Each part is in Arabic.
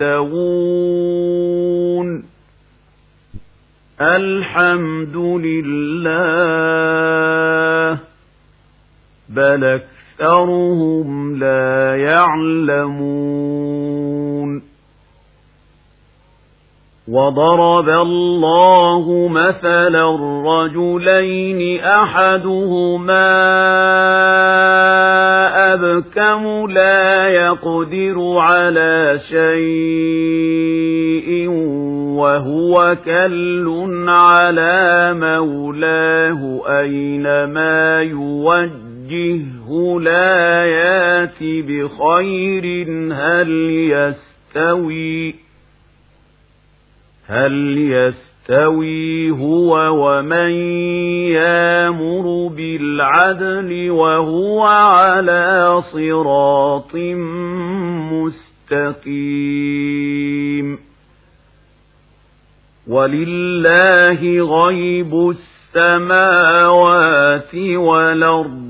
يستوون الحمد لله بل أكثرهم لا يعلمون. وضرب الله مثلا رجلين أحدهما أبكم لا يقدر على شيء وهو كل على مولاه أينما يوجهه لا ياتي بخير هل يستوي هل يستوي هو ومن يامر بالعدل وهو على صراط مستقيم؟ ولله غيب السماوات والأرض.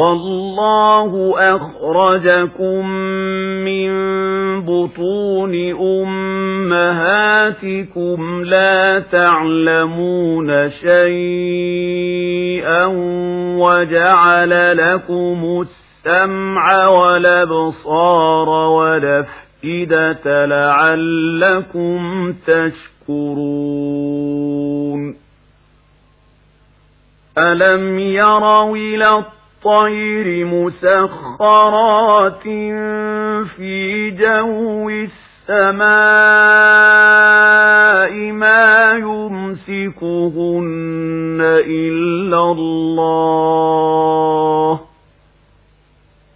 والله أخرجكم من بطون أمهاتكم لا تعلمون شيئا وجعل لكم السمع والأبصار والأفئدة لعلكم تشكرون. ألم يروا إلى الطير مسخرات في جو السماء ما يمسكهن إلا الله.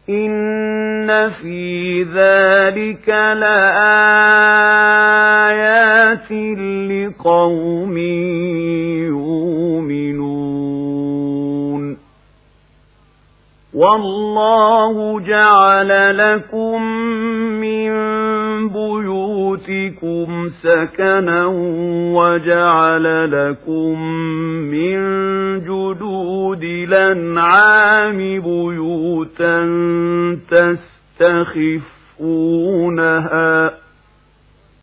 إن في ذلك لآيات لقوم والله جعل لكم من بيوتكم سكنا وجعل لكم من جدود الأنعام بيوتا تستخفونها